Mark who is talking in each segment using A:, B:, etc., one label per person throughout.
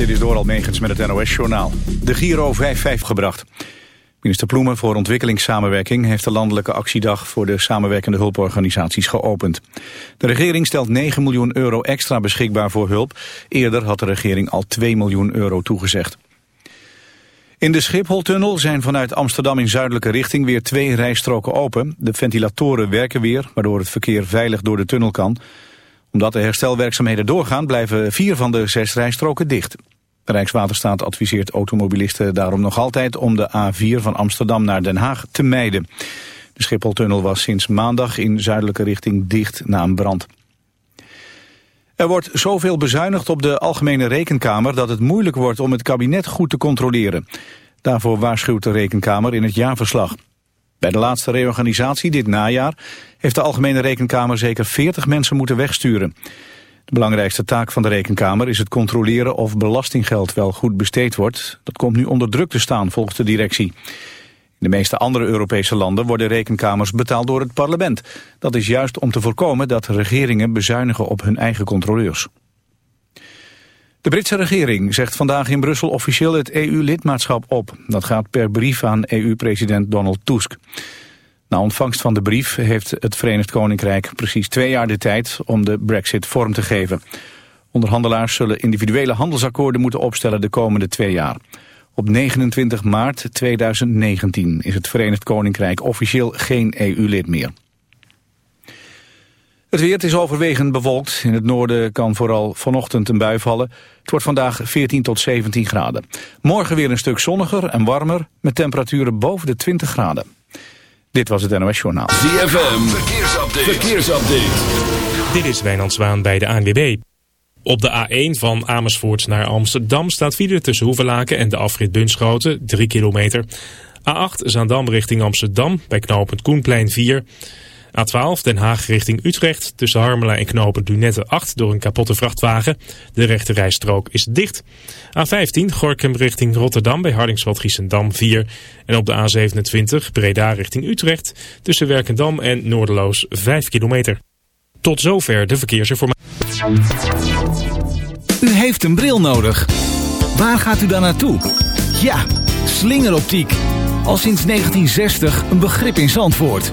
A: Dit is door Almegens met het NOS-journaal. De Giro 55 gebracht. Minister Ploemen voor ontwikkelingssamenwerking heeft de landelijke actiedag voor de samenwerkende hulporganisaties geopend. De regering stelt 9 miljoen euro extra beschikbaar voor hulp. Eerder had de regering al 2 miljoen euro toegezegd. In de Schipholtunnel zijn vanuit Amsterdam in zuidelijke richting weer twee rijstroken open. De ventilatoren werken weer, waardoor het verkeer veilig door de tunnel kan. Omdat de herstelwerkzaamheden doorgaan, blijven vier van de zes rijstroken dicht. Rijkswaterstaat adviseert automobilisten daarom nog altijd om de A4 van Amsterdam naar Den Haag te mijden. De Schipholtunnel was sinds maandag in zuidelijke richting dicht na een brand. Er wordt zoveel bezuinigd op de Algemene Rekenkamer dat het moeilijk wordt om het kabinet goed te controleren. Daarvoor waarschuwt de Rekenkamer in het jaarverslag. Bij de laatste reorganisatie dit najaar heeft de Algemene Rekenkamer zeker 40 mensen moeten wegsturen. De belangrijkste taak van de Rekenkamer is het controleren of belastinggeld wel goed besteed wordt. Dat komt nu onder druk te staan volgens de directie. In de meeste andere Europese landen worden rekenkamers betaald door het parlement. Dat is juist om te voorkomen dat regeringen bezuinigen op hun eigen controleurs. De Britse regering zegt vandaag in Brussel officieel het EU-lidmaatschap op. Dat gaat per brief aan EU-president Donald Tusk. Na ontvangst van de brief heeft het Verenigd Koninkrijk precies twee jaar de tijd om de brexit vorm te geven. Onderhandelaars zullen individuele handelsakkoorden moeten opstellen de komende twee jaar. Op 29 maart 2019 is het Verenigd Koninkrijk officieel geen EU-lid meer. Het weer is overwegend bewolkt. In het noorden kan vooral vanochtend een bui vallen. Het wordt vandaag 14 tot 17 graden. Morgen weer een stuk zonniger en warmer met temperaturen boven de 20 graden. Dit was het NOS Journaal.
B: ZFM, verkeersupdate. verkeersupdate.
C: Dit is Wijnand Zwaan bij de ANWB. Op de A1 van Amersfoort naar Amsterdam staat file tussen Hoevelaken en de afrit Bunschoten, 3 kilometer. A8 Zaandam richting Amsterdam bij knooppunt Koenplein 4. A12 Den Haag richting Utrecht tussen Harmelen en knooppunt Lunette 8 door een kapotte vrachtwagen. De rechte rijstrook is dicht. A15 Gorkum richting Rotterdam bij Hardingsveld-Giessendam 4. En op de A27 Breda richting Utrecht tussen Werkendam en Noorderloos 5 kilometer. Tot zover de verkeersinformatie.
D: U heeft een bril nodig. Waar gaat u dan naartoe? Ja, slingeroptiek. Al sinds 1960 een begrip in Zandvoort.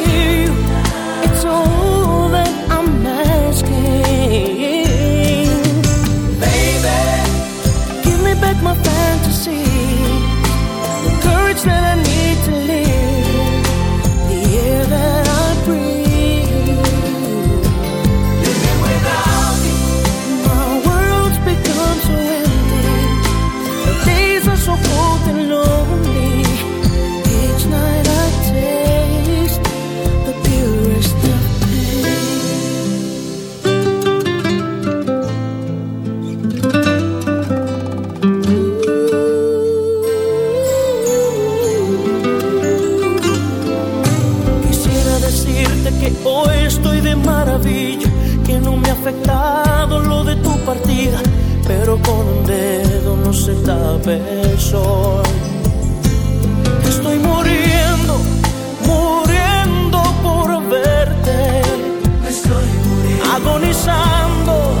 E: me maravilla que no me ha afectado lo de tu partida, pero con un dedo no se tape el sol. Estoy muriendo, muriendo por verte. Estoy muriendo. Agonizando.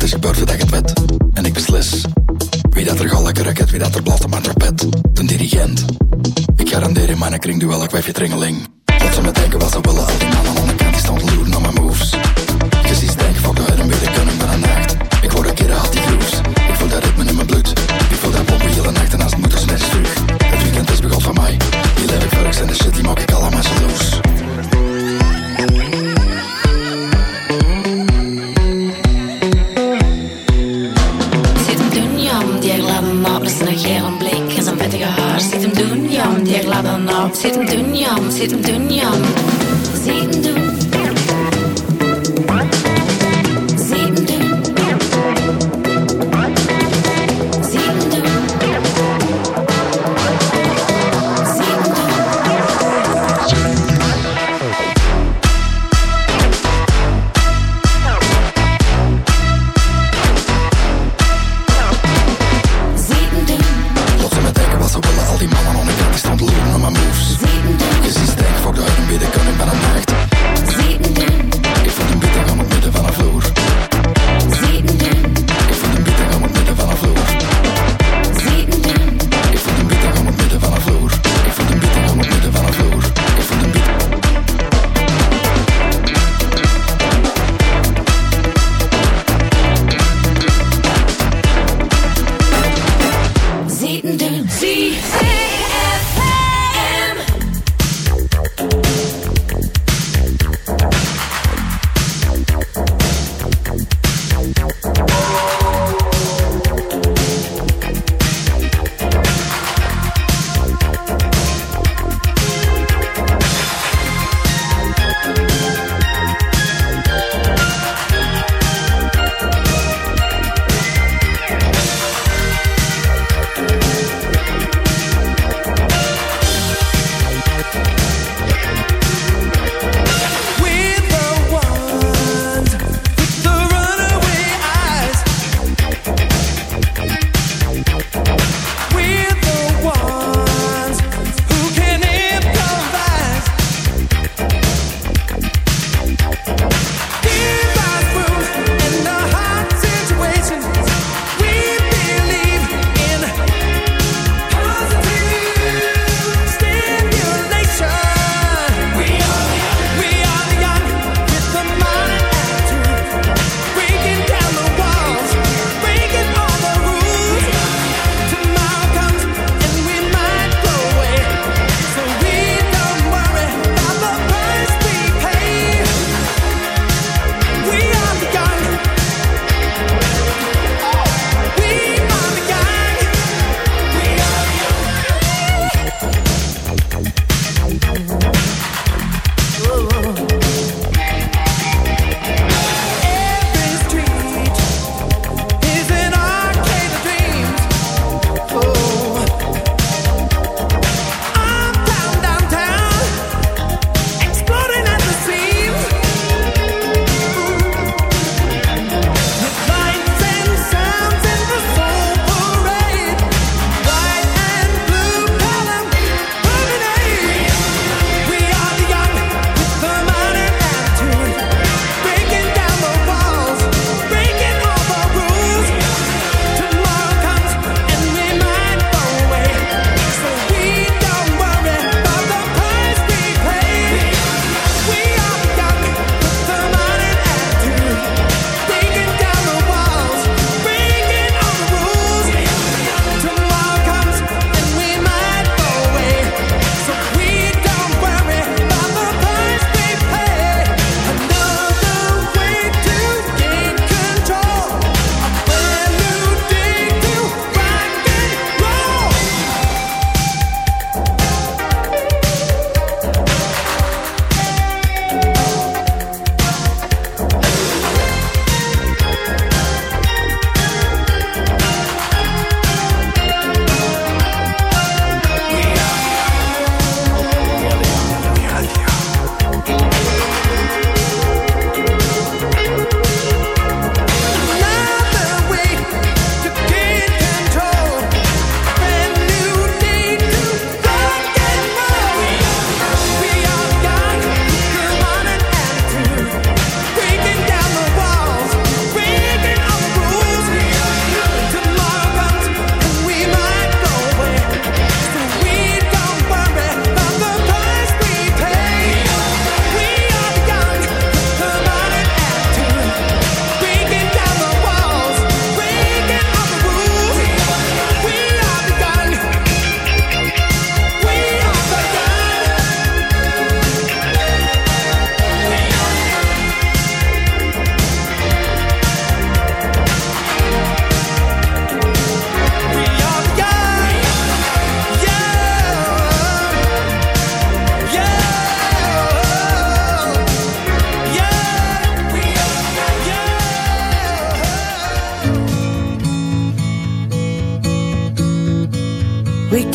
F: Het is gebeurd vandaag ik het wet. En ik beslis. Wie dat er gal lekker raket, wie dat er blaft op mijn trapet. De dirigent. Ik garandeer in mijn kring duel, ik wijf je tringeling. Wat ze me denken, was ze willen bahsettim dünyam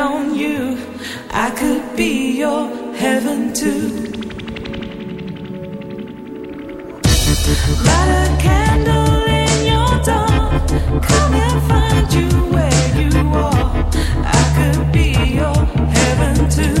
G: on you, I could be your heaven too. Light a candle in your dawn. Come and find you where you are. I could be your heaven too.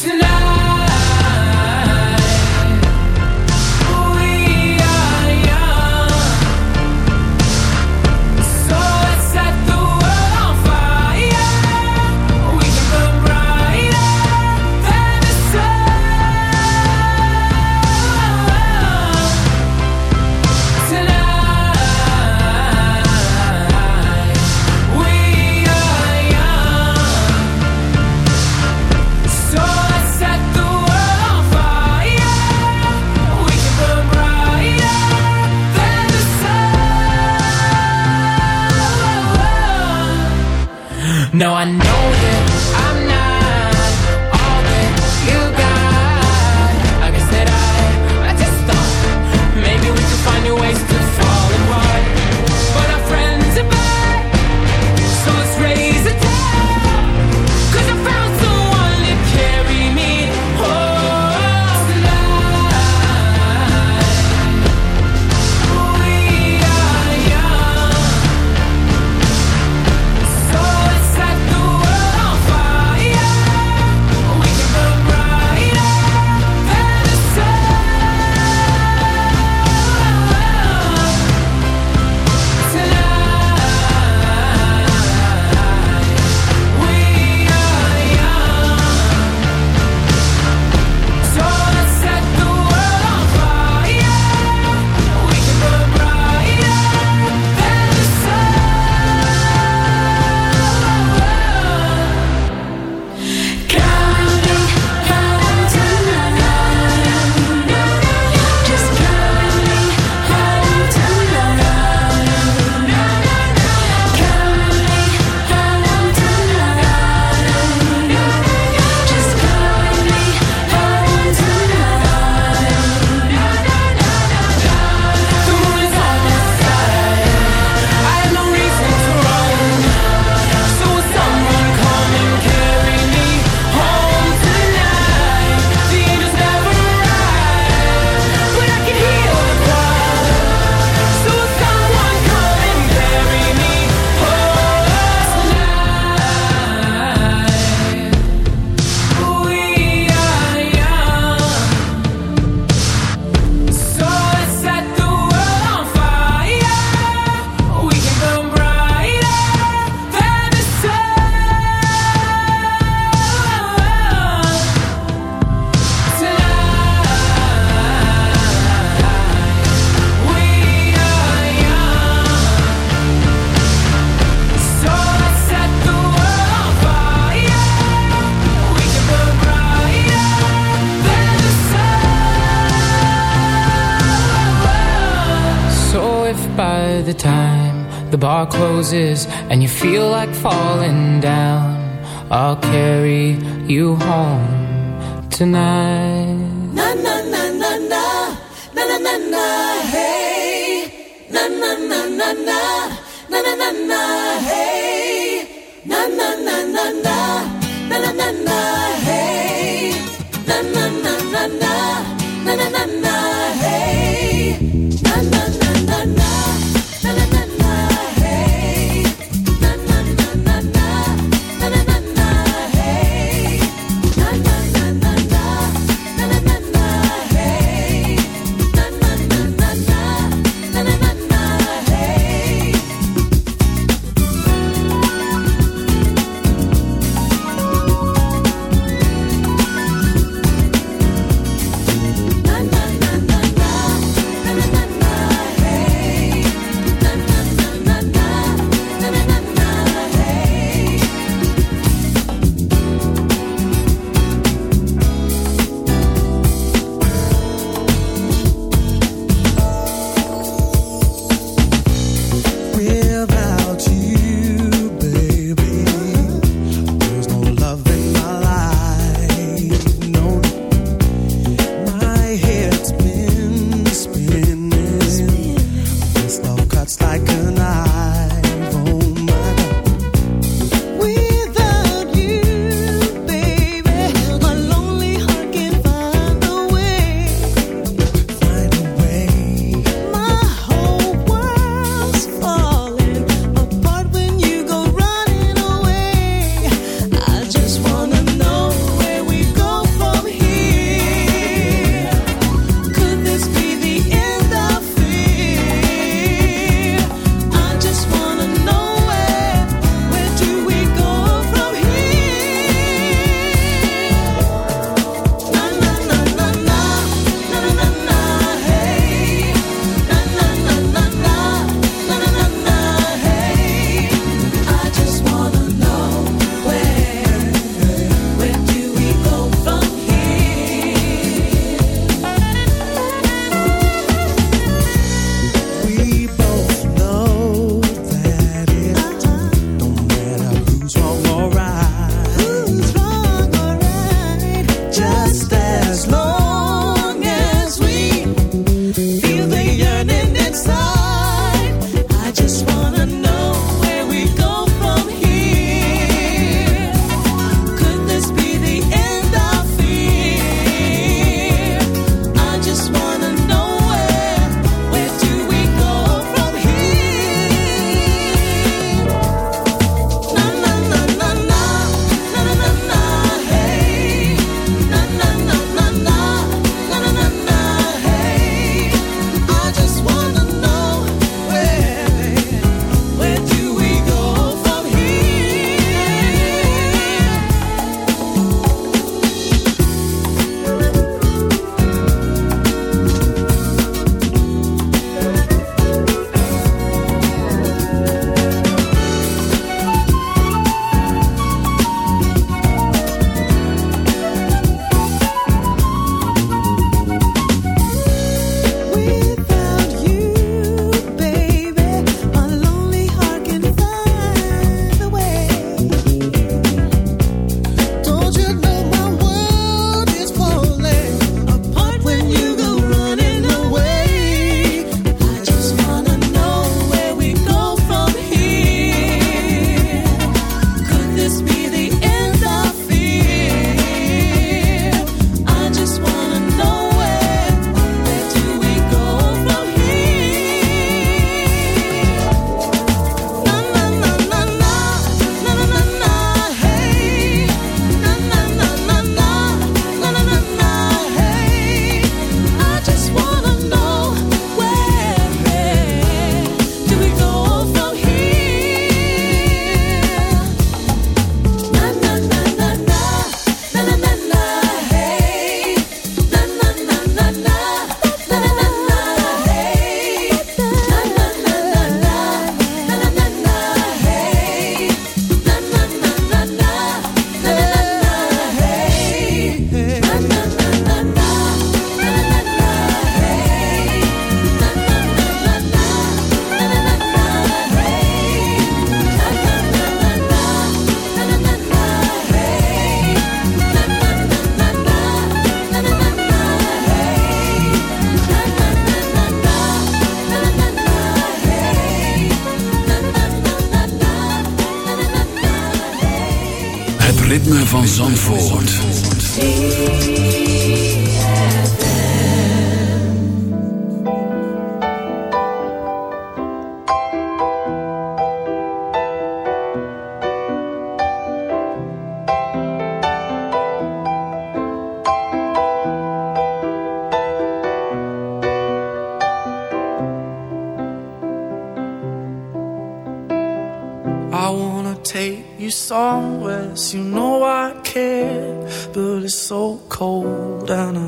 H: tonight. No, I know. is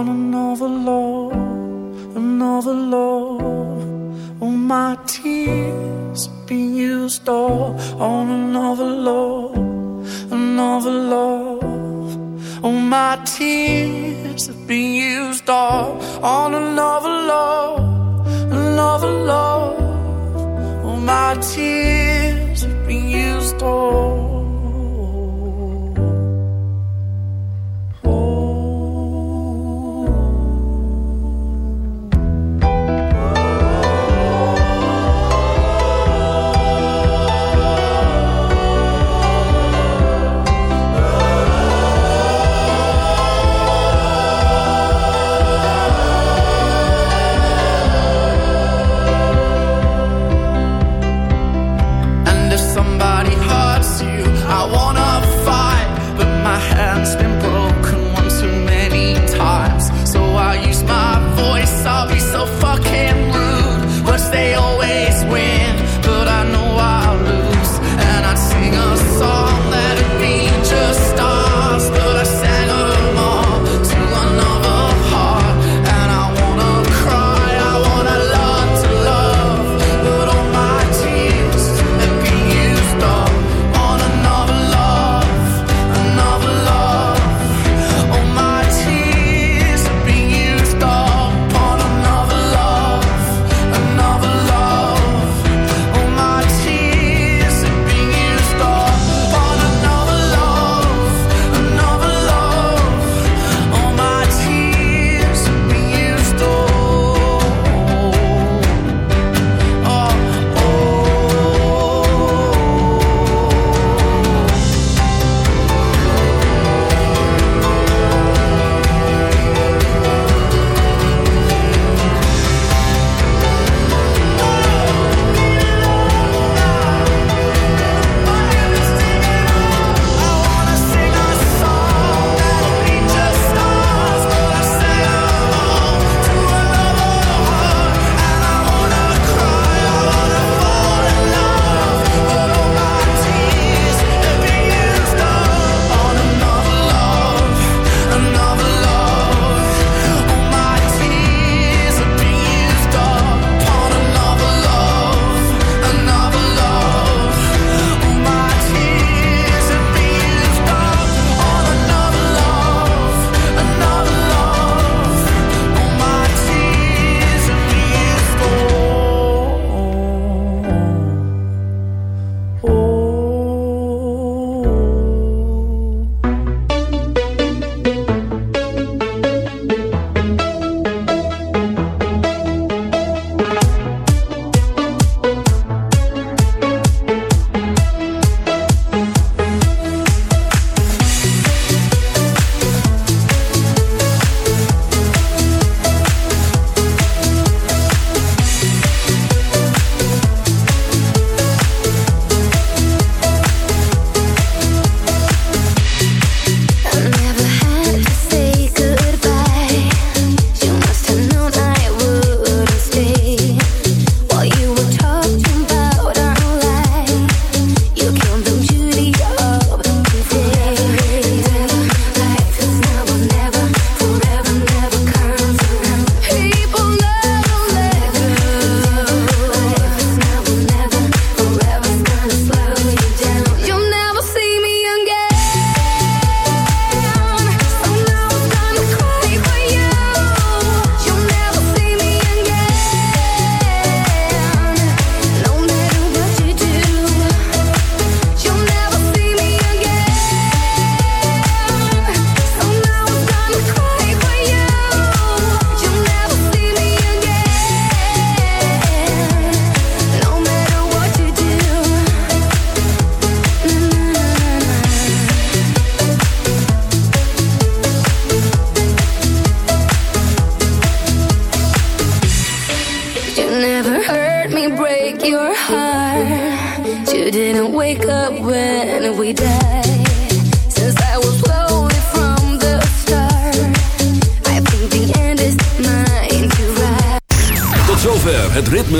I: on another love, another love. All my tears been used up on another love, another love. All my tears have been used up on another love, another love. All my tears have been used up.